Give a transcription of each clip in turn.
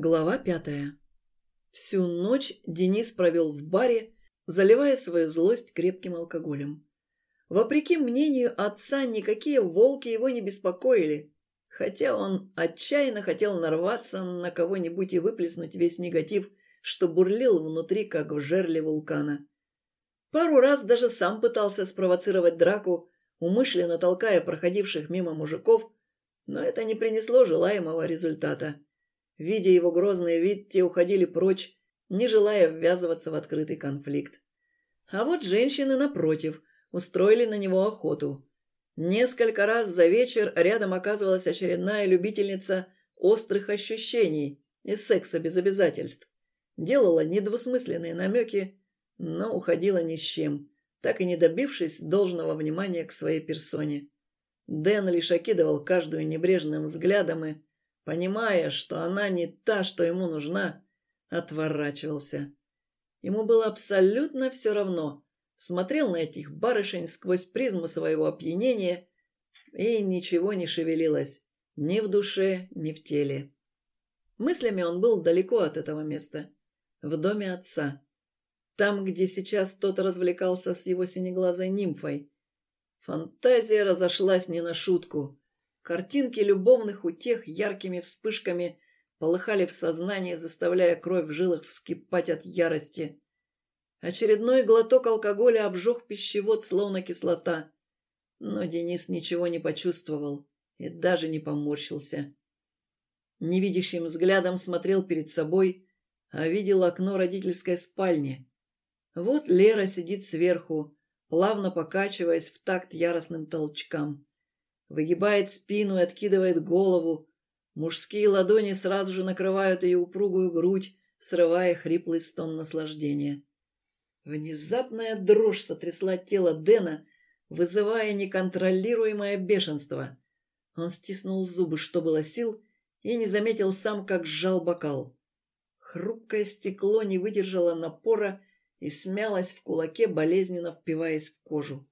Глава пятая. Всю ночь Денис провел в баре, заливая свою злость крепким алкоголем. Вопреки мнению отца, никакие волки его не беспокоили, хотя он отчаянно хотел нарваться на кого-нибудь и выплеснуть весь негатив, что бурлил внутри, как в жерле вулкана. Пару раз даже сам пытался спровоцировать драку, умышленно толкая проходивших мимо мужиков, но это не принесло желаемого результата. Видя его грозный вид, те уходили прочь, не желая ввязываться в открытый конфликт. А вот женщины, напротив, устроили на него охоту. Несколько раз за вечер рядом оказывалась очередная любительница острых ощущений и секса без обязательств. Делала недвусмысленные намеки, но уходила ни с чем, так и не добившись должного внимания к своей персоне. Дэн лишь окидывал каждую небрежным взглядом и понимая, что она не та, что ему нужна, отворачивался. Ему было абсолютно все равно. Смотрел на этих барышень сквозь призму своего опьянения, и ничего не шевелилось ни в душе, ни в теле. Мыслями он был далеко от этого места, в доме отца. Там, где сейчас тот развлекался с его синеглазой нимфой. Фантазия разошлась не на шутку. Картинки любовных утех яркими вспышками полыхали в сознании, заставляя кровь в жилах вскипать от ярости. Очередной глоток алкоголя обжег пищевод, словно кислота. Но Денис ничего не почувствовал и даже не поморщился. Невидящим взглядом смотрел перед собой, а видел окно родительской спальни. Вот Лера сидит сверху, плавно покачиваясь в такт яростным толчкам. Выгибает спину и откидывает голову. Мужские ладони сразу же накрывают ее упругую грудь, срывая хриплый стон наслаждения. Внезапная дрожь сотрясла тело Дэна, вызывая неконтролируемое бешенство. Он стиснул зубы, что было сил, и не заметил сам, как сжал бокал. Хрупкое стекло не выдержало напора и смялось в кулаке, болезненно впиваясь в кожу.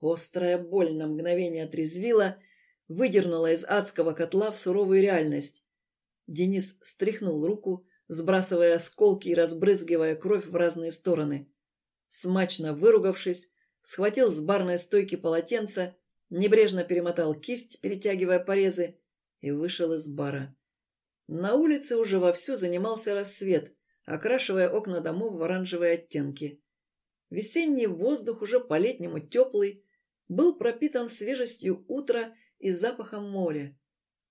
Острая боль на мгновение отрезвила, выдернула из адского котла в суровую реальность. Денис стряхнул руку, сбрасывая осколки и разбрызгивая кровь в разные стороны. Смачно выругавшись, схватил с барной стойки полотенце, небрежно перемотал кисть, перетягивая порезы, и вышел из бара. На улице уже вовсю занимался рассвет, окрашивая окна домов в оранжевые оттенки. Весенний воздух уже по-летнему теплый, был пропитан свежестью утра и запахом моря.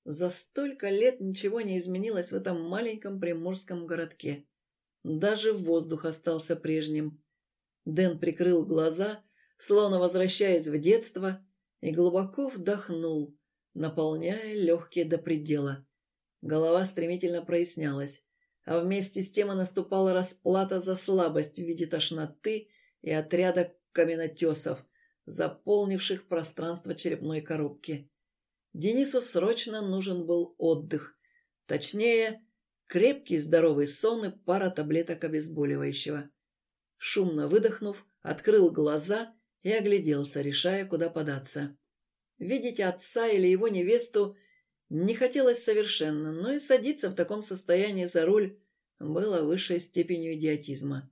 За столько лет ничего не изменилось в этом маленьком приморском городке. Даже воздух остался прежним. Дэн прикрыл глаза, словно возвращаясь в детство, и глубоко вдохнул, наполняя легкие до предела. Голова стремительно прояснялась, а вместе с тем и наступала расплата за слабость в виде тошноты и отряда каменотесов, заполнивших пространство черепной коробки. Денису срочно нужен был отдых. Точнее, крепкий здоровый сон и пара таблеток обезболивающего. Шумно выдохнув, открыл глаза и огляделся, решая, куда податься. Видеть отца или его невесту не хотелось совершенно, но и садиться в таком состоянии за руль было высшей степенью идиотизма.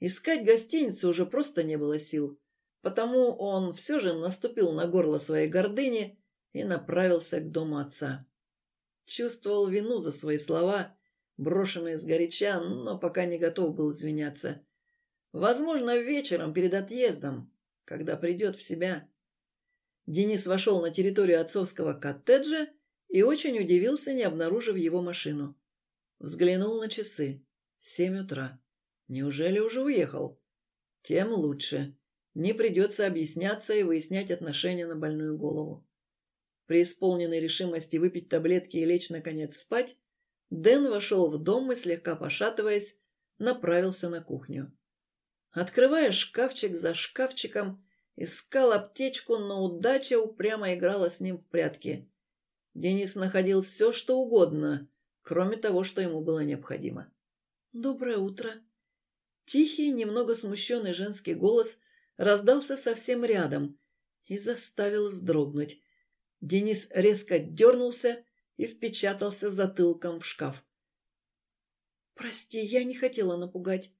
Искать гостиницу уже просто не было сил. Потому он все же наступил на горло своей гордыни и направился к дому отца. Чувствовал вину за свои слова, брошенные сгоряча, но пока не готов был извиняться. Возможно, вечером перед отъездом, когда придет в себя. Денис вошел на территорию отцовского коттеджа и очень удивился, не обнаружив его машину. Взглянул на часы. Семь утра. Неужели уже уехал? Тем лучше. Не придется объясняться и выяснять отношения на больную голову. При исполненной решимости выпить таблетки и лечь, наконец, спать, Дэн вошел в дом и, слегка пошатываясь, направился на кухню. Открывая шкафчик за шкафчиком, искал аптечку, но удача упрямо играла с ним в прятки. Денис находил все, что угодно, кроме того, что ему было необходимо. «Доброе утро!» Тихий, немного смущенный женский голос раздался совсем рядом и заставил вздрогнуть. Денис резко дернулся и впечатался затылком в шкаф. «Прости, я не хотела напугать».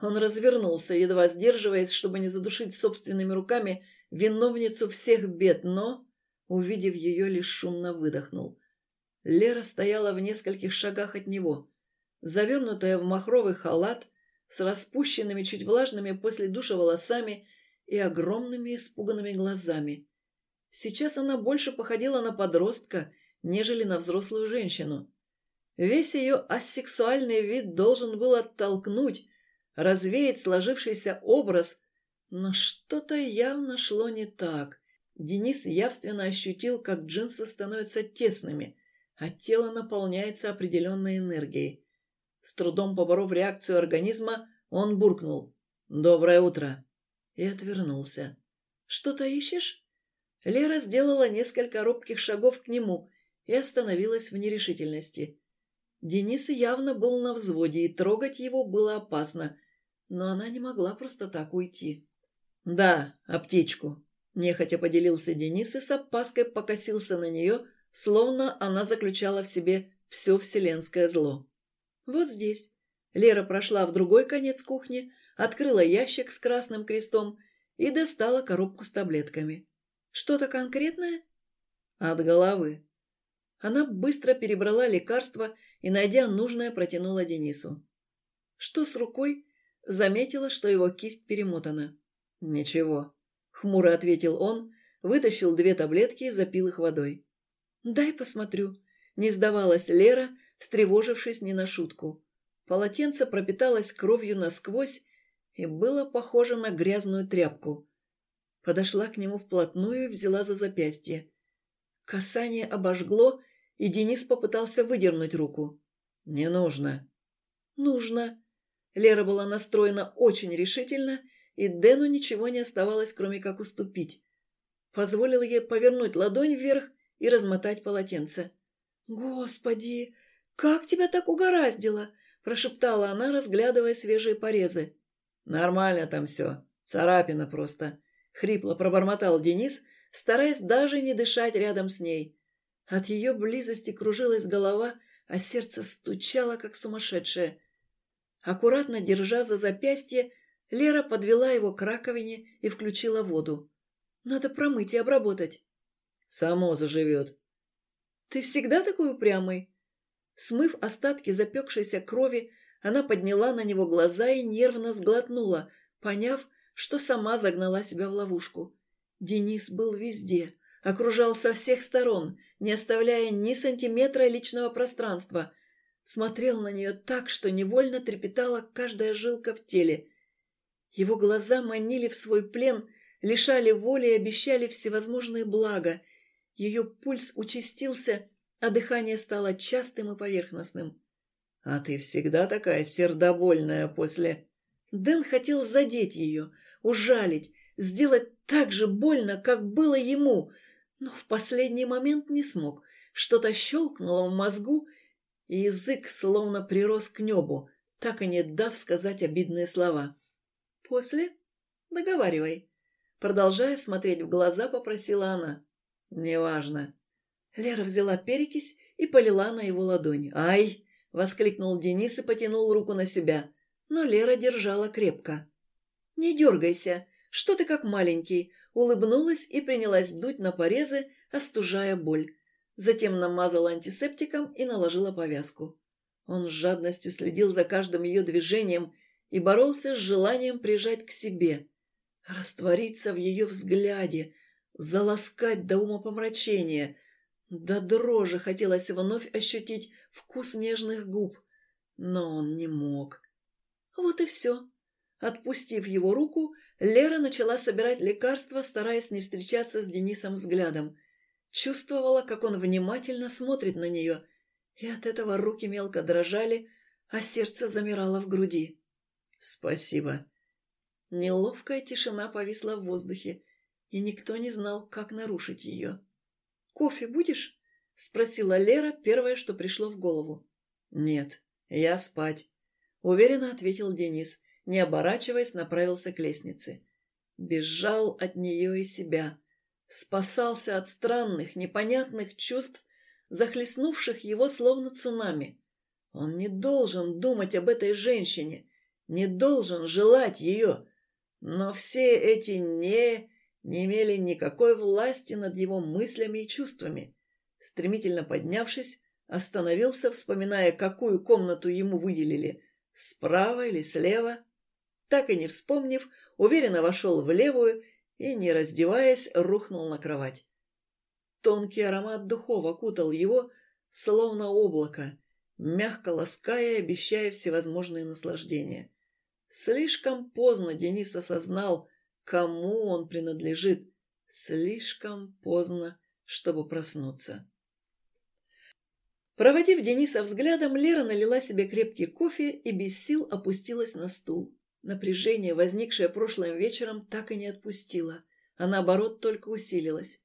Он развернулся, едва сдерживаясь, чтобы не задушить собственными руками виновницу всех бед, но, увидев ее, лишь шумно выдохнул. Лера стояла в нескольких шагах от него, завернутая в махровый халат, с распущенными, чуть влажными после душа волосами и огромными испуганными глазами. Сейчас она больше походила на подростка, нежели на взрослую женщину. Весь ее асексуальный вид должен был оттолкнуть, развеять сложившийся образ, но что-то явно шло не так. Денис явственно ощутил, как джинсы становятся тесными, а тело наполняется определенной энергией. С трудом поборов реакцию организма, он буркнул «Доброе утро!» и отвернулся. «Что-то ищешь?» Лера сделала несколько робких шагов к нему и остановилась в нерешительности. Денис явно был на взводе, и трогать его было опасно, но она не могла просто так уйти. «Да, аптечку», – нехотя поделился Денис и с опаской покосился на нее, словно она заключала в себе все вселенское зло. «Вот здесь». Лера прошла в другой конец кухни, открыла ящик с красным крестом и достала коробку с таблетками. «Что-то конкретное?» «От головы». Она быстро перебрала лекарства и, найдя нужное, протянула Денису. «Что с рукой?» Заметила, что его кисть перемотана. «Ничего», — хмуро ответил он, вытащил две таблетки и запил их водой. «Дай посмотрю», — не сдавалась Лера, встревожившись не на шутку. Полотенце пропиталось кровью насквозь и было похоже на грязную тряпку. Подошла к нему вплотную и взяла за запястье. Касание обожгло, и Денис попытался выдернуть руку. «Не нужно». «Нужно». Лера была настроена очень решительно, и Дэну ничего не оставалось, кроме как уступить. Позволил ей повернуть ладонь вверх и размотать полотенце. «Господи, как тебя так угораздило!» – прошептала она, разглядывая свежие порезы. «Нормально там все. Царапина просто», – хрипло пробормотал Денис, стараясь даже не дышать рядом с ней. От ее близости кружилась голова, а сердце стучало, как сумасшедшее. Аккуратно держа за запястье, Лера подвела его к раковине и включила воду. «Надо промыть и обработать». «Само заживет». «Ты всегда такой упрямый?» Смыв остатки запекшейся крови, она подняла на него глаза и нервно сглотнула, поняв, что сама загнала себя в ловушку. Денис был везде, окружал со всех сторон, не оставляя ни сантиметра личного пространства. Смотрел на нее так, что невольно трепетала каждая жилка в теле. Его глаза манили в свой плен, лишали воли и обещали всевозможные блага. Ее пульс участился, а дыхание стало частым и поверхностным. «А ты всегда такая сердобольная после...» Дэн хотел задеть ее, ужалить, сделать так же больно, как было ему, но в последний момент не смог. Что-то щелкнуло в мозгу, и язык словно прирос к небу, так и не дав сказать обидные слова. «После? Договаривай». Продолжая смотреть в глаза, попросила она. «Неважно». Лера взяла перекись и полила на его ладонь. «Ай!» — воскликнул Денис и потянул руку на себя. Но Лера держала крепко. «Не дергайся. Что ты как маленький?» Улыбнулась и принялась дуть на порезы, остужая боль. Затем намазала антисептиком и наложила повязку. Он с жадностью следил за каждым ее движением и боролся с желанием прижать к себе, раствориться в ее взгляде, заласкать до умопомрачения — до дрожи хотелось вновь ощутить вкус нежных губ, но он не мог. Вот и все. Отпустив его руку, Лера начала собирать лекарства, стараясь не встречаться с Денисом взглядом. Чувствовала, как он внимательно смотрит на нее, и от этого руки мелко дрожали, а сердце замирало в груди. «Спасибо». Неловкая тишина повисла в воздухе, и никто не знал, как нарушить ее. «Кофе будешь?» — спросила Лера, первое, что пришло в голову. «Нет, я спать», — уверенно ответил Денис, не оборачиваясь, направился к лестнице. Бежал от нее и себя. Спасался от странных, непонятных чувств, захлестнувших его словно цунами. Он не должен думать об этой женщине, не должен желать ее. Но все эти «не» не имели никакой власти над его мыслями и чувствами. Стремительно поднявшись, остановился, вспоминая, какую комнату ему выделили, справа или слева. Так и не вспомнив, уверенно вошел в левую и, не раздеваясь, рухнул на кровать. Тонкий аромат духов окутал его, словно облако, мягко лаская обещая всевозможные наслаждения. Слишком поздно Денис осознал, кому он принадлежит. Слишком поздно, чтобы проснуться. Проводив Дениса взглядом, Лера налила себе крепкий кофе и без сил опустилась на стул. Напряжение, возникшее прошлым вечером, так и не отпустило, а наоборот только усилилось.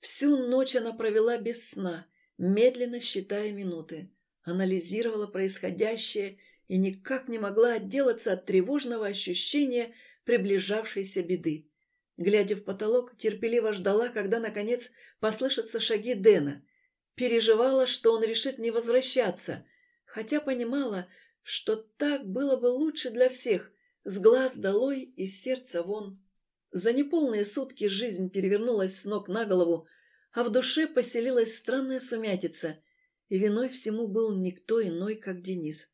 Всю ночь она провела без сна, медленно считая минуты, анализировала происходящее и никак не могла отделаться от тревожного ощущения приближавшейся беды. Глядя в потолок, терпеливо ждала, когда, наконец, послышатся шаги Дэна. Переживала, что он решит не возвращаться, хотя понимала, что так было бы лучше для всех, с глаз долой и сердца вон. За неполные сутки жизнь перевернулась с ног на голову, а в душе поселилась странная сумятица, и виной всему был никто иной, как Денис.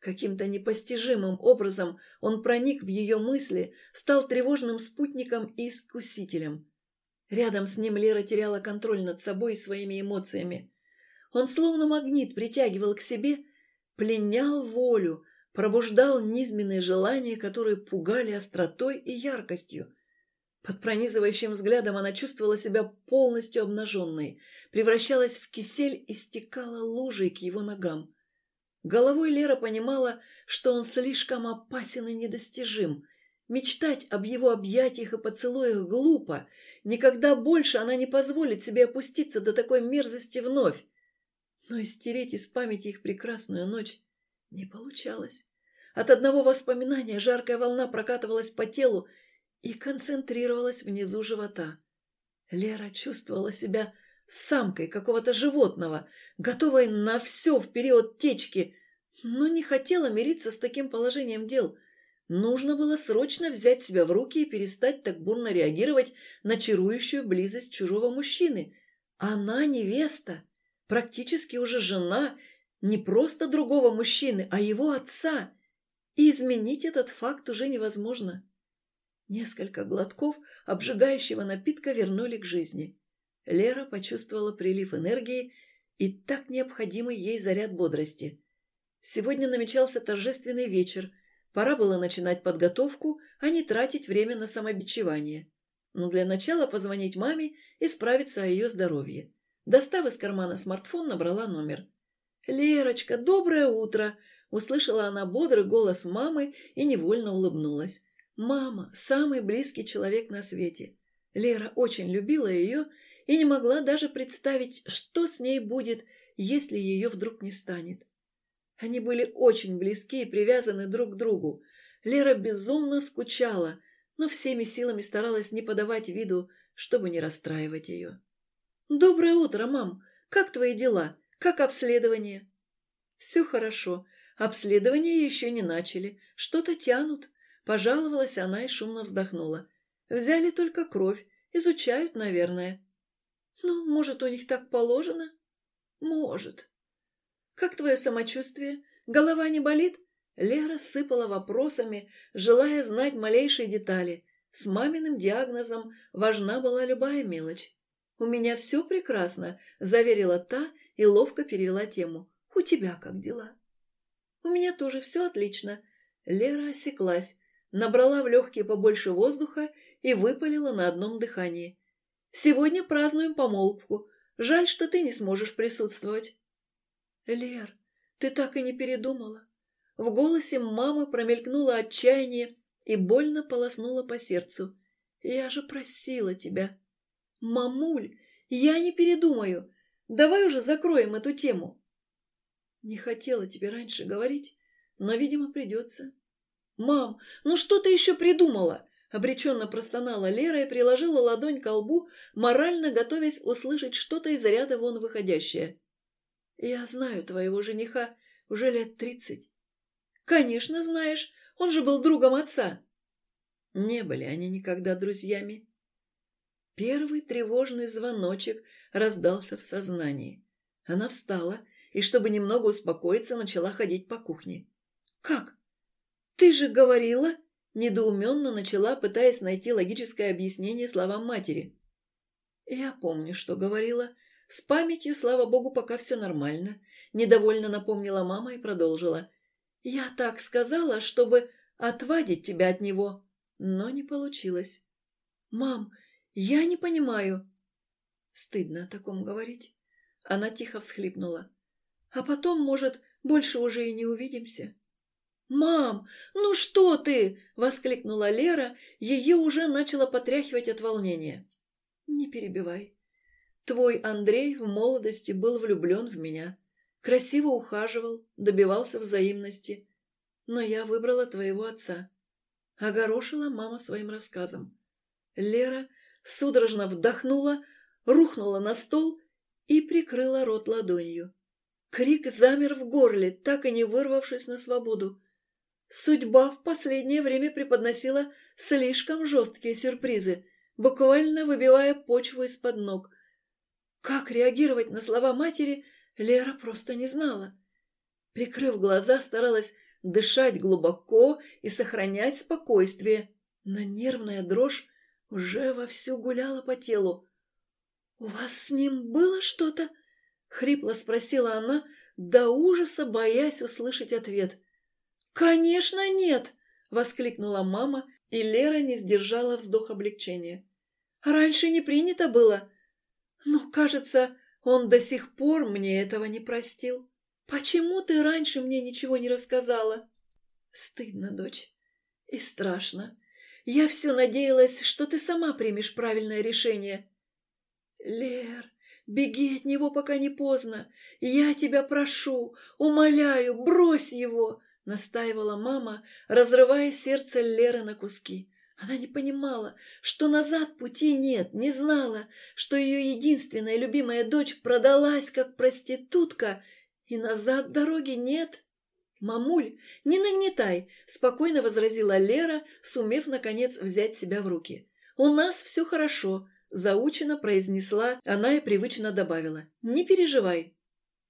Каким-то непостижимым образом он проник в ее мысли, стал тревожным спутником и искусителем. Рядом с ним Лера теряла контроль над собой и своими эмоциями. Он словно магнит притягивал к себе, пленял волю, пробуждал низменные желания, которые пугали остротой и яркостью. Под пронизывающим взглядом она чувствовала себя полностью обнаженной, превращалась в кисель и стекала лужей к его ногам. Головой Лера понимала, что он слишком опасен и недостижим. Мечтать об его объятиях и поцелуях глупо. Никогда больше она не позволит себе опуститься до такой мерзости вновь. Но истереть из памяти их прекрасную ночь не получалось. От одного воспоминания жаркая волна прокатывалась по телу и концентрировалась внизу живота. Лера чувствовала себя самкой какого-то животного, готовой на все в период течки, но не хотела мириться с таким положением дел. Нужно было срочно взять себя в руки и перестать так бурно реагировать на чарующую близость чужого мужчины. Она невеста, практически уже жена, не просто другого мужчины, а его отца. И изменить этот факт уже невозможно. Несколько глотков обжигающего напитка вернули к жизни. Лера почувствовала прилив энергии и так необходимый ей заряд бодрости. Сегодня намечался торжественный вечер. Пора было начинать подготовку, а не тратить время на самобичевание. Но для начала позвонить маме и справиться о ее здоровье. Достав из кармана смартфон, набрала номер. «Лерочка, доброе утро!» Услышала она бодрый голос мамы и невольно улыбнулась. Мама – самый близкий человек на свете. Лера очень любила ее и не могла даже представить, что с ней будет, если ее вдруг не станет. Они были очень близки и привязаны друг к другу. Лера безумно скучала, но всеми силами старалась не подавать виду, чтобы не расстраивать ее. «Доброе утро, мам! Как твои дела? Как обследование?» «Все хорошо. Обследование еще не начали. Что-то тянут. Пожаловалась она и шумно вздохнула. Взяли только кровь. Изучают, наверное. Ну, может, у них так положено? Может. Как твое самочувствие? Голова не болит? Лера сыпала вопросами, желая знать малейшие детали. С маминым диагнозом важна была любая мелочь. «У меня все прекрасно», – заверила та и ловко перевела тему. «У тебя как дела?» «У меня тоже все отлично». Лера осеклась, набрала в легкие побольше воздуха и выпалила на одном дыхании. «Сегодня празднуем помолвку. Жаль, что ты не сможешь присутствовать». «Лер, ты так и не передумала?» В голосе мамы промелькнуло отчаяние и больно полоснуло по сердцу. «Я же просила тебя». «Мамуль, я не передумаю. Давай уже закроем эту тему». «Не хотела тебе раньше говорить, но, видимо, придется. «Мам, ну что ты еще придумала?» Обреченно простонала Лера и приложила ладонь к лбу, морально готовясь услышать что-то из ряда вон выходящее. «Я знаю твоего жениха. Уже лет тридцать. Конечно, знаешь, он же был другом отца. Не были они никогда друзьями. Первый тревожный звоночек раздался в сознании. Она встала и, чтобы немного успокоиться, начала ходить по кухне. «Как? Ты же говорила...» Недоуменно начала, пытаясь найти логическое объяснение словам матери. «Я помню, что говорила. С памятью, слава богу, пока все нормально», — недовольно напомнила мама и продолжила. «Я так сказала, чтобы отвадить тебя от него, но не получилось». «Мам, я не понимаю». Стыдно о таком говорить. Она тихо всхлипнула. «А потом, может, больше уже и не увидимся?» «Мам, ну что ты?» – воскликнула Лера, ее уже начало потряхивать от волнения. «Не перебивай. Твой Андрей в молодости был влюблен в меня, красиво ухаживал, добивался взаимности. Но я выбрала твоего отца». Огорошила мама своим рассказом. Лера судорожно вдохнула, рухнула на стол и прикрыла рот ладонью. Крик замер в горле, так и не вырвавшись на свободу. Судьба в последнее время преподносила слишком жесткие сюрпризы, буквально выбивая почву из-под ног. Как реагировать на слова матери, Лера просто не знала. Прикрыв глаза, старалась дышать глубоко и сохранять спокойствие. Но нервная дрожь уже вовсю гуляла по телу. «У вас с ним было что-то?» — хрипло спросила она, до ужаса боясь услышать ответ — «Конечно нет!» — воскликнула мама, и Лера не сдержала вздох облегчения. «Раньше не принято было. Но, кажется, он до сих пор мне этого не простил. Почему ты раньше мне ничего не рассказала?» «Стыдно, дочь. И страшно. Я все надеялась, что ты сама примешь правильное решение». «Лер, беги от него, пока не поздно. Я тебя прошу, умоляю, брось его!» Настаивала мама, разрывая сердце Леры на куски. Она не понимала, что назад пути нет, не знала, что ее единственная любимая дочь продалась как проститутка, и назад дороги нет. «Мамуль, не нагнетай!» – спокойно возразила Лера, сумев, наконец, взять себя в руки. «У нас все хорошо», – заучено произнесла она и привычно добавила. «Не переживай».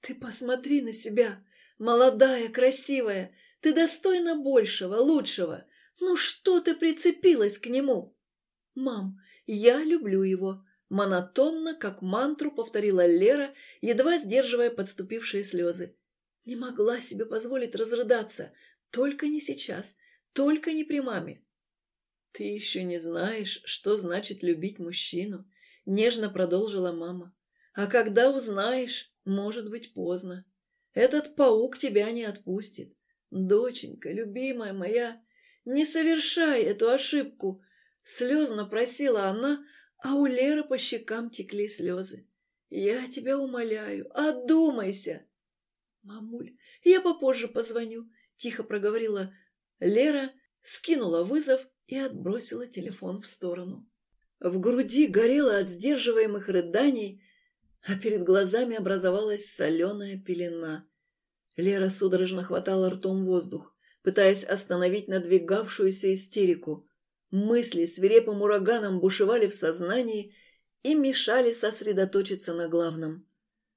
«Ты посмотри на себя, молодая, красивая, ты достойна большего, лучшего. Ну что ты прицепилась к нему? Мам, я люблю его. Монотонно, как мантру, повторила Лера, едва сдерживая подступившие слезы. Не могла себе позволить разрыдаться. Только не сейчас, только не при маме. «Ты еще не знаешь, что значит любить мужчину», — нежно продолжила мама. «А когда узнаешь, может быть поздно. Этот паук тебя не отпустит. «Доченька, любимая моя, не совершай эту ошибку!» Слезно просила она, а у Леры по щекам текли слезы. «Я тебя умоляю, одумайся!» «Мамуль, я попозже позвоню», — тихо проговорила Лера, скинула вызов и отбросила телефон в сторону. В груди горело от сдерживаемых рыданий, а перед глазами образовалась соленая пелена. Лера судорожно хватала ртом воздух, пытаясь остановить надвигавшуюся истерику. Мысли свирепым ураганом бушевали в сознании и мешали сосредоточиться на главном.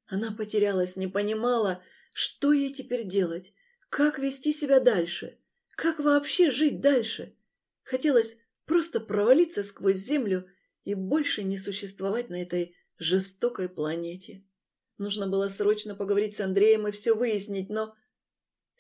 Она потерялась, не понимала, что ей теперь делать, как вести себя дальше, как вообще жить дальше. Хотелось просто провалиться сквозь землю и больше не существовать на этой жестокой планете. Нужно было срочно поговорить с Андреем и все выяснить, но...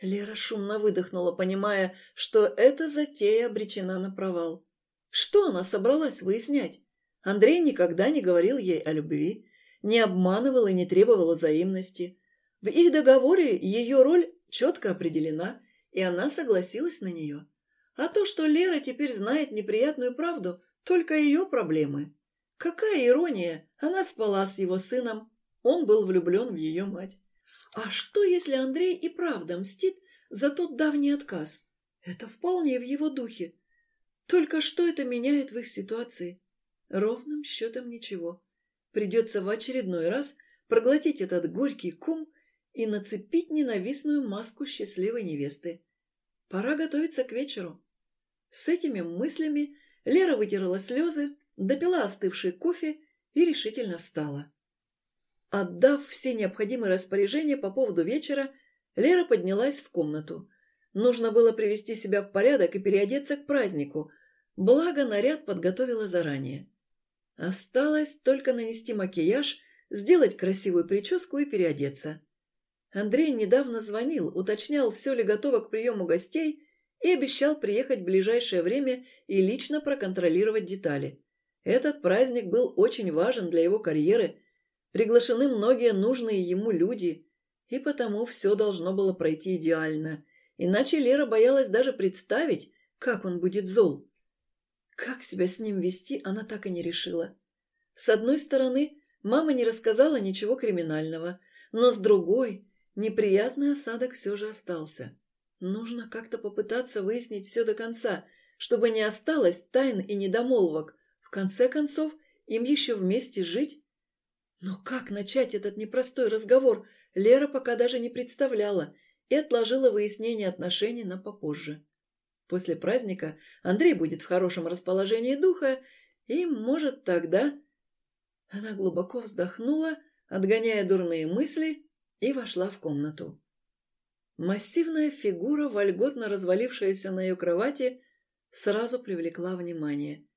Лера шумно выдохнула, понимая, что эта затея обречена на провал. Что она собралась выяснять? Андрей никогда не говорил ей о любви, не обманывал и не требовал взаимности. В их договоре ее роль четко определена, и она согласилась на нее. А то, что Лера теперь знает неприятную правду, только ее проблемы. Какая ирония! Она спала с его сыном, он был влюблен в ее мать. А что, если Андрей и правда мстит за тот давний отказ? Это вполне в его духе. Только что это меняет в их ситуации? Ровным счетом ничего. Придется в очередной раз проглотить этот горький кум и нацепить ненавистную маску счастливой невесты. Пора готовиться к вечеру. С этими мыслями Лера вытерла слезы, допила остывший кофе и решительно встала. Отдав все необходимые распоряжения по поводу вечера, Лера поднялась в комнату. Нужно было привести себя в порядок и переодеться к празднику, благо наряд подготовила заранее. Осталось только нанести макияж, сделать красивую прическу и переодеться. Андрей недавно звонил, уточнял, все ли готово к приему гостей и обещал приехать в ближайшее время и лично проконтролировать детали. Этот праздник был очень важен для его карьеры, приглашены многие нужные ему люди, и потому все должно было пройти идеально. Иначе Лера боялась даже представить, как он будет зол. Как себя с ним вести, она так и не решила. С одной стороны, мама не рассказала ничего криминального, но с другой, неприятный осадок все же остался. Нужно как-то попытаться выяснить все до конца, чтобы не осталось тайн и недомолвок. Конце концов, им еще вместе жить. Но как начать этот непростой разговор, Лера пока даже не представляла и отложила выяснение отношений на попозже. После праздника Андрей будет в хорошем расположении духа, и, может, тогда... Она глубоко вздохнула, отгоняя дурные мысли, и вошла в комнату. Массивная фигура, вольготно развалившаяся на ее кровати, сразу привлекла внимание.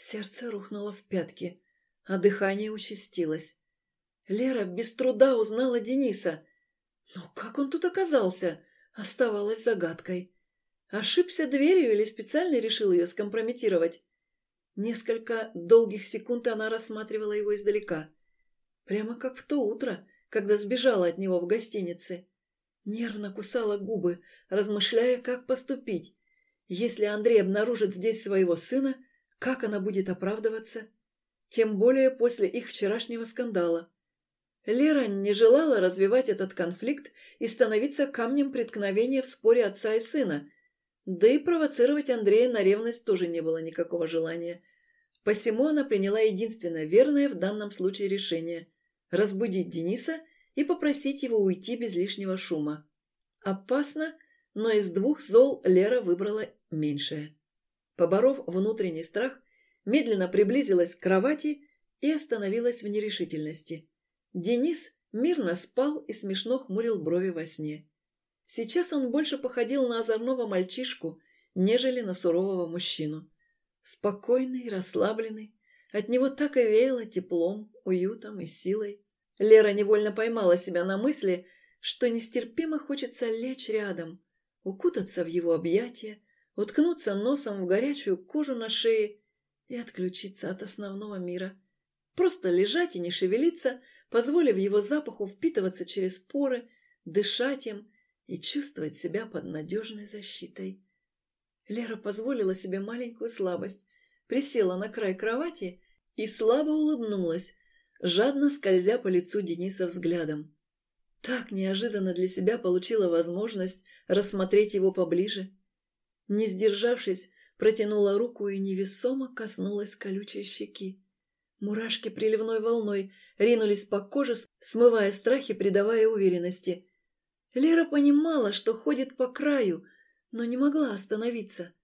Сердце рухнуло в пятки, а дыхание участилось. Лера без труда узнала Дениса. Но как он тут оказался, оставалось загадкой. Ошибся дверью или специально решил ее скомпрометировать? Несколько долгих секунд она рассматривала его издалека. Прямо как в то утро, когда сбежала от него в гостинице. Нервно кусала губы, размышляя, как поступить. Если Андрей обнаружит здесь своего сына, как она будет оправдываться? Тем более после их вчерашнего скандала. Лера не желала развивать этот конфликт и становиться камнем преткновения в споре отца и сына, да и провоцировать Андрея на ревность тоже не было никакого желания. Посему она приняла единственное верное в данном случае решение – разбудить Дениса и попросить его уйти без лишнего шума. Опасно, но из двух зол Лера выбрала меньшее. Поборов внутренний страх, медленно приблизилась к кровати и остановилась в нерешительности. Денис мирно спал и смешно хмурил брови во сне. Сейчас он больше походил на озорного мальчишку, нежели на сурового мужчину. Спокойный, расслабленный, от него так и веяло теплом, уютом и силой. Лера невольно поймала себя на мысли, что нестерпимо хочется лечь рядом, укутаться в его объятия, уткнуться носом в горячую кожу на шее и отключиться от основного мира. Просто лежать и не шевелиться, позволив его запаху впитываться через поры, дышать им и чувствовать себя под надежной защитой. Лера позволила себе маленькую слабость, присела на край кровати и слабо улыбнулась, жадно скользя по лицу Дениса взглядом. Так неожиданно для себя получила возможность рассмотреть его поближе. Не сдержавшись, протянула руку и невесомо коснулась колючей щеки. Мурашки приливной волной ринулись по коже, смывая страхи, придавая уверенности – Лера понимала, что ходит по краю, но не могла остановиться.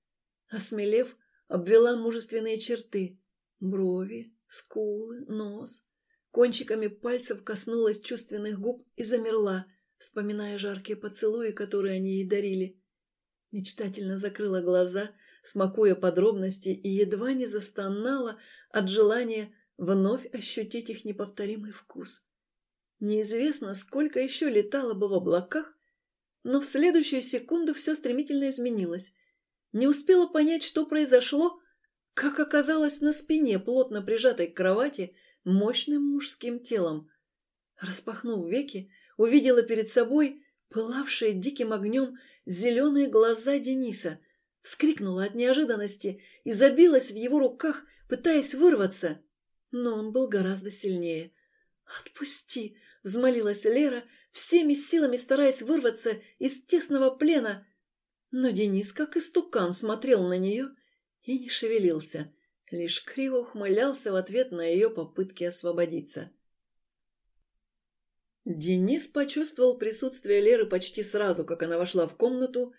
Осмелев, обвела мужественные черты. Брови, скулы, нос. Кончиками пальцев коснулась чувственных губ и замерла, вспоминая жаркие поцелуи, которые они ей дарили. Мечтательно закрыла глаза, смакуя подробности, и едва не застонала от желания вновь ощутить их неповторимый вкус. Неизвестно, сколько еще летало бы в облаках, но в следующую секунду все стремительно изменилось. Не успела понять, что произошло, как оказалось на спине, плотно прижатой к кровати, мощным мужским телом. Распахнув веки, увидела перед собой пылавшие диким огнем зеленые глаза Дениса, вскрикнула от неожиданности и забилась в его руках, пытаясь вырваться. Но он был гораздо сильнее. «Отпусти!» — взмолилась Лера, всеми силами стараясь вырваться из тесного плена. Но Денис, как истукан, смотрел на нее и не шевелился, лишь криво ухмылялся в ответ на ее попытки освободиться. Денис почувствовал присутствие Леры почти сразу, как она вошла в комнату,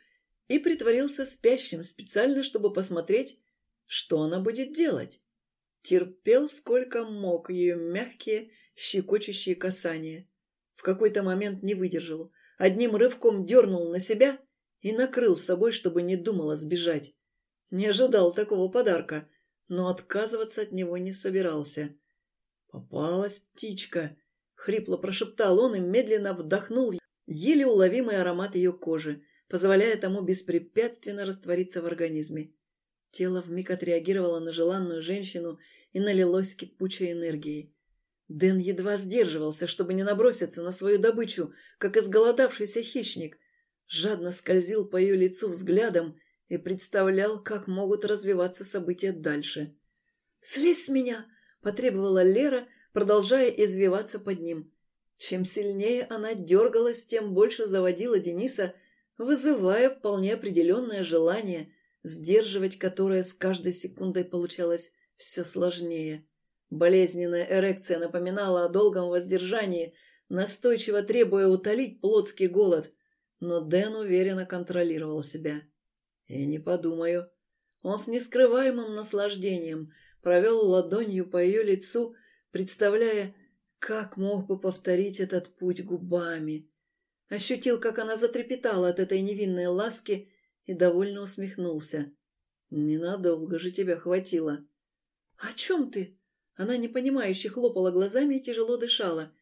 и притворился спящим специально, чтобы посмотреть, что она будет делать. Терпел сколько мог ее мягкие, щекочущие касания. В какой-то момент не выдержал. Одним рывком дернул на себя и накрыл собой, чтобы не думала сбежать. Не ожидал такого подарка, но отказываться от него не собирался. «Попалась птичка!» — хрипло прошептал он и медленно вдохнул еле уловимый аромат ее кожи, позволяя тому беспрепятственно раствориться в организме. Тело вмиг отреагировало на желанную женщину и налилось кипучей энергией. Дэн едва сдерживался, чтобы не наброситься на свою добычу, как изголодавшийся хищник. Жадно скользил по ее лицу взглядом и представлял, как могут развиваться события дальше. «Слезь с меня!» – потребовала Лера, продолжая извиваться под ним. Чем сильнее она дергалась, тем больше заводила Дениса, вызывая вполне определенное желание, сдерживать которое с каждой секундой получалось все сложнее. Болезненная эрекция напоминала о долгом воздержании, настойчиво требуя утолить плотский голод, но Дэн уверенно контролировал себя. «И не подумаю». Он с нескрываемым наслаждением провел ладонью по ее лицу, представляя, как мог бы повторить этот путь губами. Ощутил, как она затрепетала от этой невинной ласки и довольно усмехнулся. «Ненадолго же тебя хватило». «О чем ты?» Она непонимающе хлопала глазами и тяжело дышала.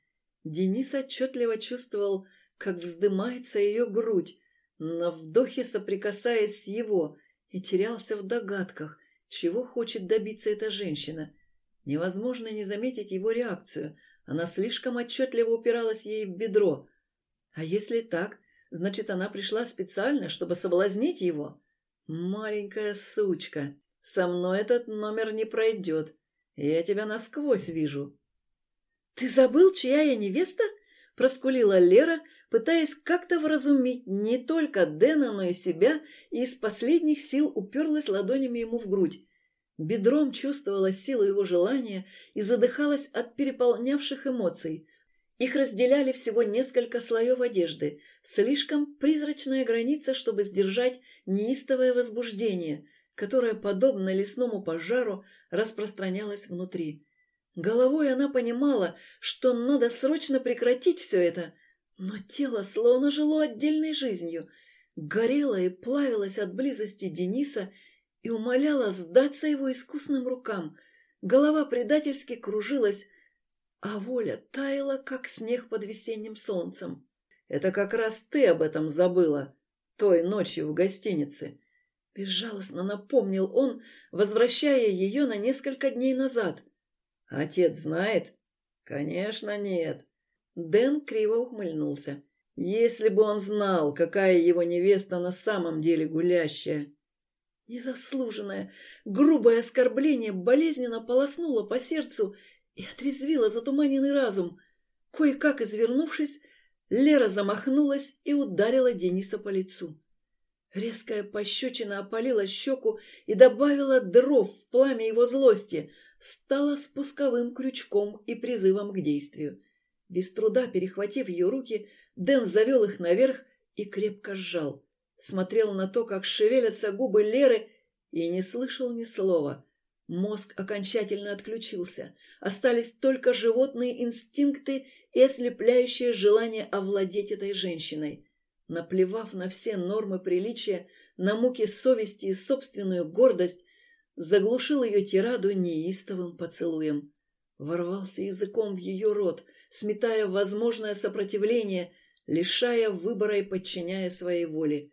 Денис отчетливо чувствовал, как вздымается ее грудь, на вдохе соприкасаясь с его, и терялся в догадках, чего хочет добиться эта женщина. Невозможно не заметить его реакцию. Она слишком отчетливо упиралась ей в бедро. А если так, значит, она пришла специально, чтобы соблазнить его? Маленькая сучка, со мной этот номер не пройдет. Я тебя насквозь вижу. «Ты забыл, чья я невеста?» – проскулила Лера, пытаясь как-то вразумить не только Дэна, но и себя, и из последних сил уперлась ладонями ему в грудь. Бедром чувствовала силу его желания и задыхалась от переполнявших эмоций. Их разделяли всего несколько слоев одежды, слишком призрачная граница, чтобы сдержать неистовое возбуждение, которое, подобно лесному пожару, распространялось внутри. Головой она понимала, что надо срочно прекратить все это, но тело словно жило отдельной жизнью, горело и плавилось от близости Дениса и умоляло сдаться его искусным рукам. Голова предательски кружилась, а воля таяла, как снег под весенним солнцем. «Это как раз ты об этом забыла, той ночью в гостинице», — безжалостно напомнил он, возвращая ее на несколько дней назад. «Отец знает?» «Конечно, нет». Дэн криво ухмыльнулся. «Если бы он знал, какая его невеста на самом деле гулящая!» Незаслуженное, грубое оскорбление болезненно полоснуло по сердцу и отрезвило затуманенный разум. Кое-как извернувшись, Лера замахнулась и ударила Дениса по лицу. Резкая пощечина опалила щеку и добавила дров в пламя его злости, стала спусковым крючком и призывом к действию. Без труда перехватив ее руки, Дэн завел их наверх и крепко сжал. Смотрел на то, как шевелятся губы Леры, и не слышал ни слова. Мозг окончательно отключился. Остались только животные инстинкты и ослепляющее желание овладеть этой женщиной. Наплевав на все нормы приличия, на муки совести и собственную гордость, заглушил ее тираду неистовым поцелуем. Ворвался языком в ее рот, сметая возможное сопротивление, лишая выбора и подчиняя своей воле.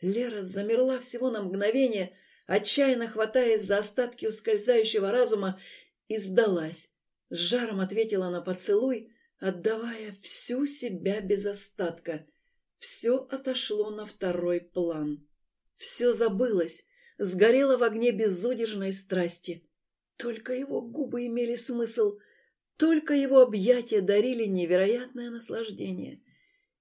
Лера замерла всего на мгновение, отчаянно хватаясь за остатки ускользающего разума, и сдалась. С жаром ответила на поцелуй, отдавая всю себя без остатка — все отошло на второй план. Все забылось, сгорело в огне безудержной страсти. Только его губы имели смысл, только его объятия дарили невероятное наслаждение.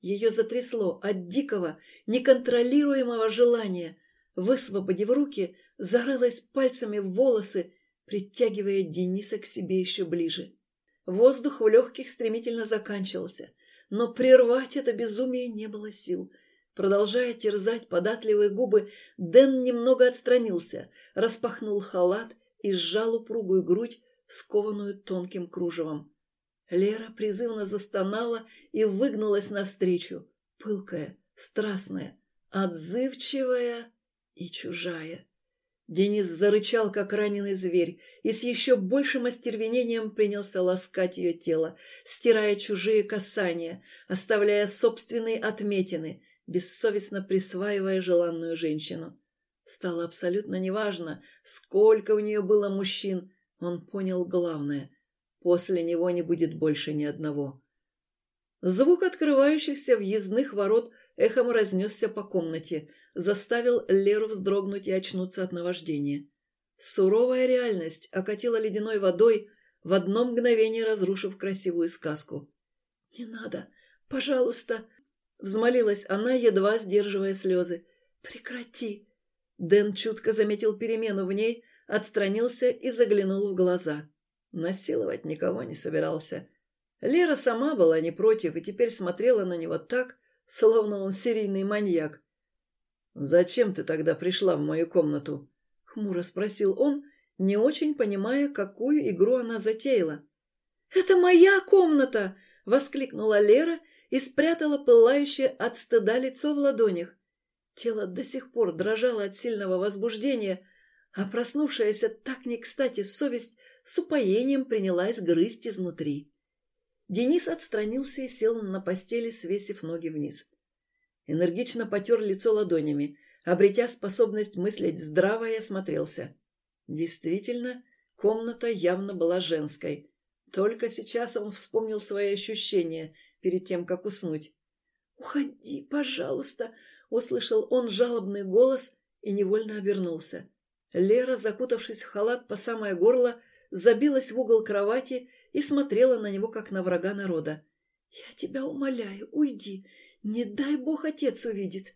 Ее затрясло от дикого, неконтролируемого желания. Высвободив руки, зарылась пальцами в волосы, притягивая Дениса к себе еще ближе. Воздух в легких стремительно заканчивался. но прервать это безумие не было сил. Продолжая терзать податливые губы, Дэн немного отстранился, распахнул халат и сжал упругую грудь, скованную тонким кружевом. Лера призывно застонала и выгнулась навстречу, пылкая, страстная, отзывчивая и чужая. Денис зарычал, как раненый зверь, и с еще большим остервенением принялся ласкать ее тело, стирая чужие касания, оставляя собственные отметины, бессовестно присваивая желанную женщину. Стало абсолютно неважно, сколько у нее было мужчин, он понял главное. После него не будет больше ни одного. Звук открывающихся въездных ворот эхом разнесся по комнате, заставил Леру вздрогнуть и очнуться от наваждения. Суровая реальность окатила ледяной водой, в одно мгновение разрушив красивую сказку. «Не надо, пожалуйста!» — взмолилась она, едва сдерживая слезы. «Прекрати!» Дэн чутко заметил перемену в ней, отстранился и заглянул в глаза. Насиловать никого не собирался. Лера сама была не против и теперь смотрела на него так, словно он серийный маньяк. «Зачем ты тогда пришла в мою комнату?» — хмуро спросил он, не очень понимая, какую игру она затеяла. «Это моя комната!» — воскликнула Лера и спрятала пылающее от стыда лицо в ладонях. Тело до сих пор дрожало от сильного возбуждения, а проснувшаяся так не кстати совесть с упоением принялась грызть изнутри. Денис отстранился и сел на постели, свесив ноги вниз. Энергично потер лицо ладонями, обретя способность мыслить здраво и осмотрелся. Действительно, комната явно была женской. Только сейчас он вспомнил свои ощущения перед тем, как уснуть. «Уходи, пожалуйста!» — услышал он жалобный голос и невольно обернулся. Лера, закутавшись в халат по самое горло, забилась в угол кровати и смотрела на него, как на врага народа. «Я тебя умоляю, уйди. Не дай бог отец увидит».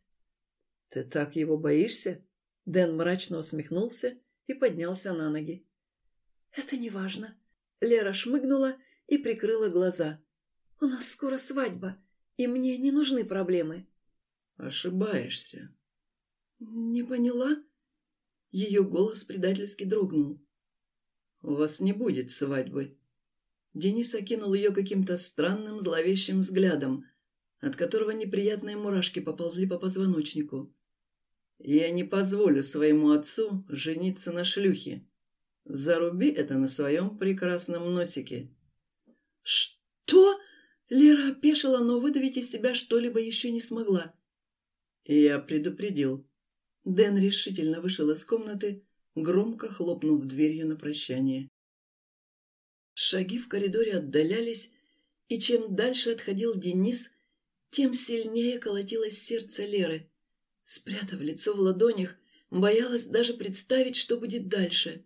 «Ты так его боишься?» Дэн мрачно усмехнулся и поднялся на ноги. «Это не важно». Лера шмыгнула и прикрыла глаза. «У нас скоро свадьба, и мне не нужны проблемы». «Ошибаешься». «Не поняла?» Ее голос предательски дрогнул. «У вас не будет свадьбы». Денис окинул ее каким-то странным зловещим взглядом, от которого неприятные мурашки поползли по позвоночнику. «Я не позволю своему отцу жениться на шлюхе. Заруби это на своем прекрасном носике». «Что?» Лера опешила, но выдавить из себя что-либо еще не смогла. «Я предупредил». Дэн решительно вышел из комнаты, громко хлопнув дверью на прощание. Шаги в коридоре отдалялись, и чем дальше отходил Денис, тем сильнее колотилось сердце Леры. Спрятав лицо в ладонях, боялась даже представить, что будет дальше.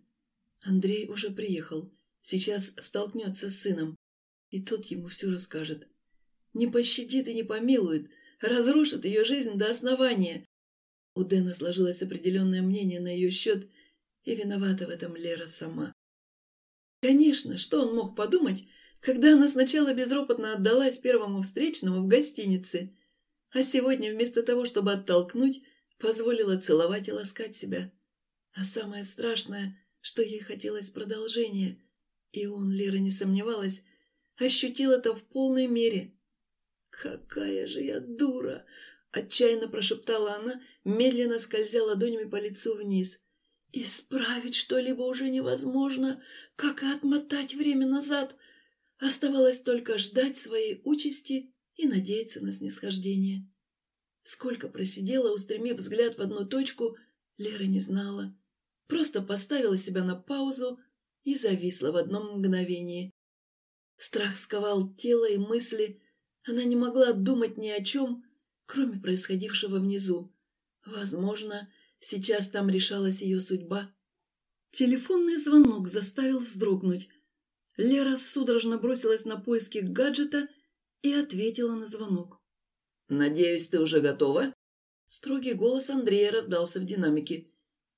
Андрей уже приехал, сейчас столкнется с сыном, и тот ему все расскажет. Не пощадит и не помилует, разрушит ее жизнь до основания. У Дэна сложилось определенное мнение на ее счет, и виновата в этом Лера сама. Конечно, что он мог подумать, когда она сначала безропотно отдалась первому встречному в гостинице, а сегодня вместо того, чтобы оттолкнуть, позволила целовать и ласкать себя. А самое страшное, что ей хотелось продолжения, и он, Лера не сомневалась, ощутил это в полной мере. «Какая же я дура!» — отчаянно прошептала она, медленно скользя ладонями по лицу вниз. Исправить что-либо уже невозможно, как и отмотать время назад. Оставалось только ждать своей участи и надеяться на снисхождение. Сколько просидела, устремив взгляд в одну точку, Лера не знала. Просто поставила себя на паузу и зависла в одном мгновении. Страх сковал тело и мысли. Она не могла думать ни о чем, кроме происходившего внизу. Возможно, Сейчас там решалась ее судьба. Телефонный звонок заставил вздрогнуть. Лера судорожно бросилась на поиски гаджета и ответила на звонок. «Надеюсь, ты уже готова?» Строгий голос Андрея раздался в динамике.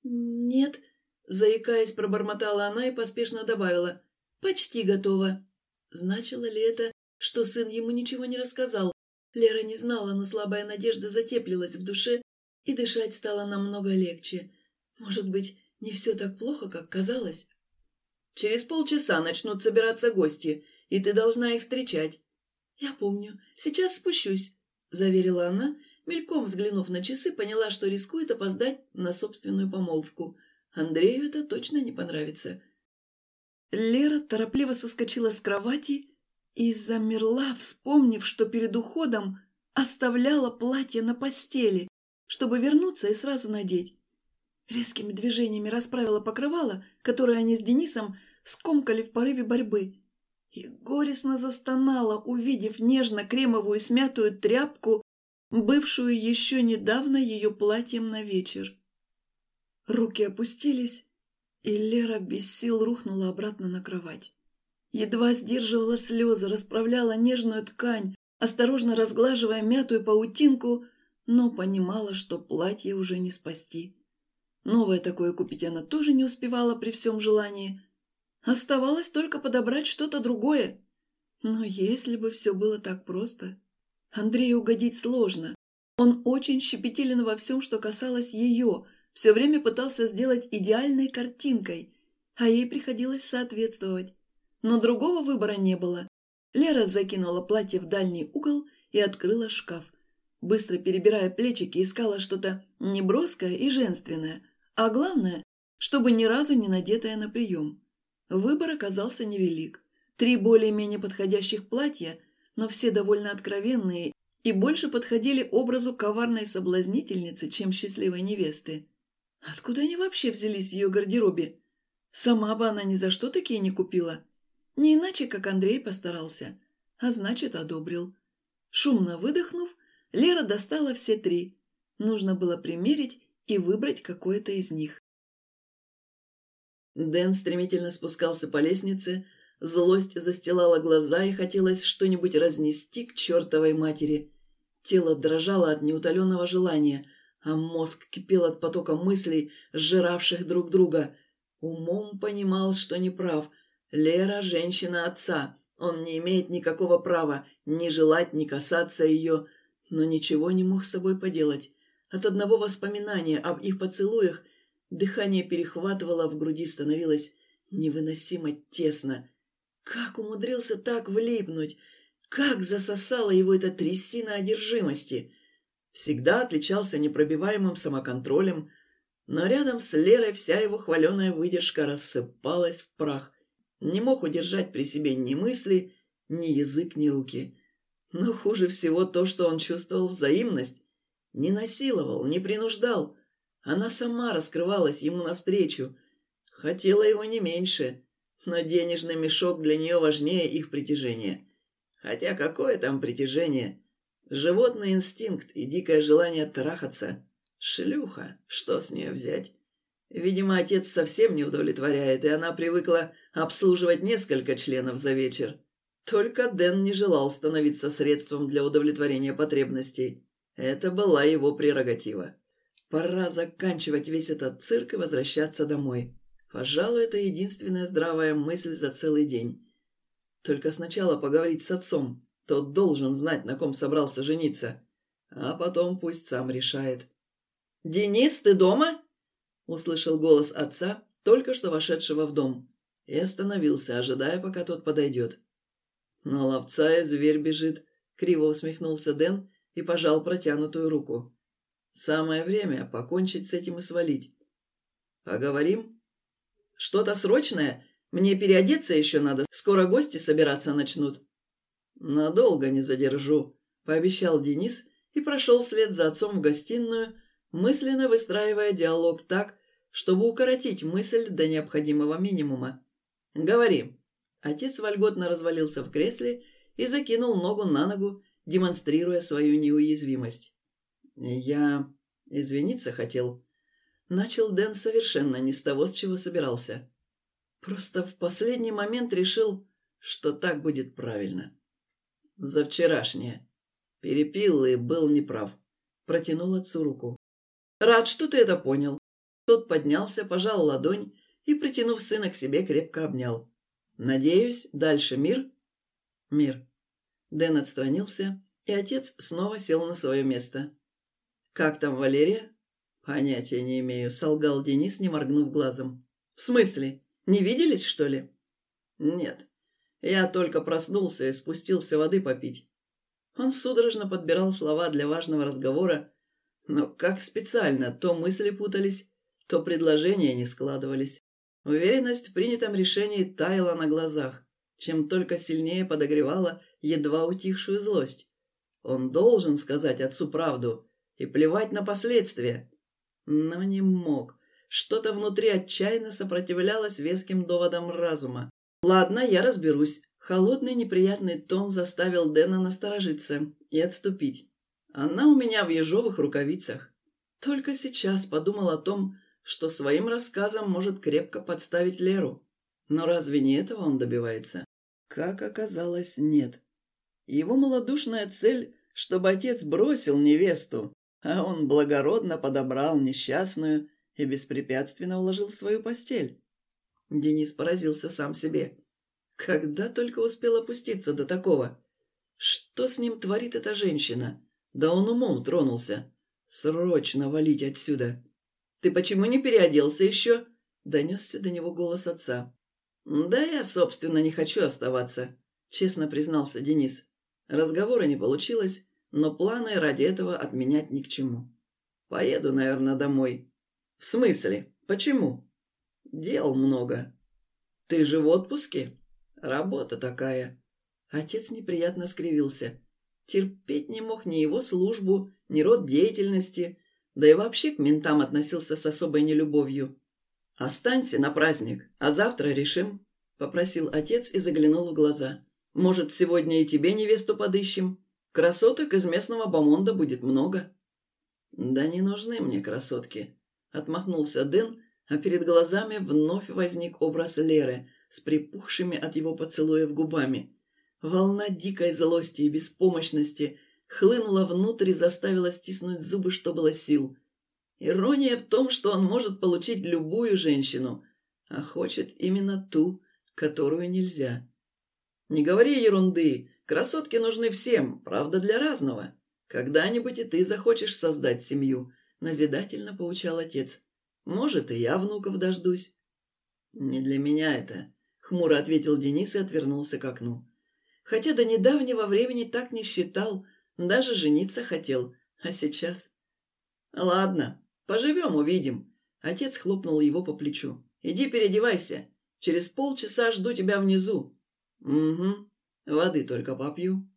«Нет», — заикаясь, пробормотала она и поспешно добавила. «Почти готова». Значило ли это, что сын ему ничего не рассказал. Лера не знала, но слабая надежда затеплилась в душе, и дышать стало намного легче. Может быть, не все так плохо, как казалось? Через полчаса начнут собираться гости, и ты должна их встречать. «Я помню. Сейчас спущусь», — заверила она, мельком взглянув на часы, поняла, что рискует опоздать на собственную помолвку. Андрею это точно не понравится. Лера торопливо соскочила с кровати и замерла, вспомнив, что перед уходом оставляла платье на постели, чтобы вернуться и сразу надеть. Резкими движениями расправила покрывало, которое они с Денисом скомкали в порыве борьбы, и горестно застонала, увидев нежно-кремовую смятую тряпку, бывшую еще недавно ее платьем на вечер. Руки опустились, и Лера без сил рухнула обратно на кровать. Едва сдерживала слезы, расправляла нежную ткань, осторожно разглаживая мятую паутинку, но понимала, что платье уже не спасти. Новое такое купить она тоже не успевала при всем желании. Оставалось только подобрать что-то другое. Но если бы все было так просто... Андрею угодить сложно. Он очень щепетилен во всем, что касалось ее, все время пытался сделать идеальной картинкой, а ей приходилось соответствовать. Но другого выбора не было. Лера закинула платье в дальний угол и открыла шкаф. Быстро перебирая плечики, искала что-то неброское и женственное, а главное, чтобы ни разу не надетое на прием. Выбор оказался невелик. Три более-менее подходящих платья, но все довольно откровенные и больше подходили образу коварной соблазнительницы, чем счастливой невесты. Откуда они вообще взялись в ее гардеробе? Сама бы она ни за что такие не купила. Не иначе, как Андрей постарался. А значит, одобрил. Шумно выдохнув, Лера достала все три. Нужно было примерить и выбрать какое-то из них. Дэн стремительно спускался по лестнице, злость застилала глаза и хотелось что-нибудь разнести к чертовой матери. Тело дрожало от неутоленного желания, а мозг кипел от потока мыслей, сжиравших друг друга. Умом понимал, что не прав. Лера – женщина отца. Он не имеет никакого права ни желать, ни касаться ее, но ничего не мог с собой поделать. От одного воспоминания об их поцелуях – Дыхание перехватывало, в груди становилось невыносимо тесно. Как умудрился так влипнуть? Как засосала его эта трясина одержимости? Всегда отличался непробиваемым самоконтролем, но рядом с Лерой вся его хваленая выдержка рассыпалась в прах. Не мог удержать при себе ни мысли, ни язык, ни руки. Но хуже всего то, что он чувствовал взаимность. Не насиловал, не принуждал, она сама раскрывалась ему навстречу. Хотела его не меньше, но денежный мешок для нее важнее их притяжения. Хотя какое там притяжение? Животный инстинкт и дикое желание трахаться. Шлюха, что с нее взять? Видимо, отец совсем не удовлетворяет, и она привыкла обслуживать несколько членов за вечер. Только Дэн не желал становиться средством для удовлетворения потребностей. Это была его прерогатива. Пора заканчивать весь этот цирк и возвращаться домой. Пожалуй, это единственная здравая мысль за целый день. Только сначала поговорить с отцом. Тот должен знать, на ком собрался жениться. А потом пусть сам решает. «Денис, ты дома?» Услышал голос отца, только что вошедшего в дом. И остановился, ожидая, пока тот подойдет. «На ловца и зверь бежит», — криво усмехнулся Дэн и пожал протянутую руку. Самое время покончить с этим и свалить. Поговорим? Что-то срочное? Мне переодеться еще надо. Скоро гости собираться начнут. Надолго не задержу, пообещал Денис и прошел вслед за отцом в гостиную, мысленно выстраивая диалог так, чтобы укоротить мысль до необходимого минимума. «Говори». Отец вольготно развалился в кресле и закинул ногу на ногу, демонстрируя свою неуязвимость. «Я извиниться хотел». Начал Дэн совершенно не с того, с чего собирался. Просто в последний момент решил, что так будет правильно. За вчерашнее. Перепил и был неправ. Протянул отцу руку. «Рад, что ты это понял». Тот поднялся, пожал ладонь и, притянув сына к себе, крепко обнял. «Надеюсь, дальше мир?» «Мир». Дэн отстранился, и отец снова сел на свое место. «Как там Валерия?» «Понятия не имею», — солгал Денис, не моргнув глазом. «В смысле? Не виделись, что ли?» «Нет. Я только проснулся и спустился воды попить». Он судорожно подбирал слова для важного разговора, но как специально, то мысли путались, то предложения не складывались. Уверенность в принятом решении таяла на глазах, чем только сильнее подогревала едва утихшую злость. Он должен сказать отцу правду и плевать на последствия. Но не мог. Что-то внутри отчаянно сопротивлялось веским доводам разума. «Ладно, я разберусь». Холодный неприятный тон заставил Дэна насторожиться и отступить. «Она у меня в ежовых рукавицах». Только сейчас подумал о том, что своим рассказом может крепко подставить Леру. Но разве не этого он добивается? Как оказалось, нет. Его малодушная цель, чтобы отец бросил невесту, а он благородно подобрал несчастную и беспрепятственно уложил в свою постель. Денис поразился сам себе. Когда только успел опуститься до такого? Что с ним творит эта женщина? Да он умом тронулся. Срочно валить отсюда. «Ты почему не переоделся еще?» — донесся до него голос отца. «Да я, собственно, не хочу оставаться», — честно признался Денис. Разговора не получилось, но планы ради этого отменять ни к чему. «Поеду, наверное, домой». «В смысле? Почему?» «Дел много». «Ты же в отпуске?» «Работа такая». Отец неприятно скривился. Терпеть не мог ни его службу, ни род деятельности, да и вообще к ментам относился с особой нелюбовью. «Останься на праздник, а завтра решим», — попросил отец и заглянул в глаза. «Может, сегодня и тебе невесту подыщем? Красоток из местного бомонда будет много». «Да не нужны мне красотки», — отмахнулся Дэн, а перед глазами вновь возник образ Леры с припухшими от его поцелуев губами. Волна дикой злости и беспомощности хлынула внутрь и заставила стиснуть зубы, что было сил. Ирония в том, что он может получить любую женщину, а хочет именно ту, которую нельзя. Не говори ерунды, красотки нужны всем, правда, для разного. Когда-нибудь и ты захочешь создать семью, назидательно поучал отец. Может, и я внуков дождусь. Не для меня это, хмуро ответил Денис и отвернулся к окну. Хотя до недавнего времени так не считал, даже жениться хотел. А сейчас? Ладно, поживем, увидим. Отец хлопнул его по плечу. Иди переодевайся. Через полчаса жду тебя внизу. Угу. Воды только попью.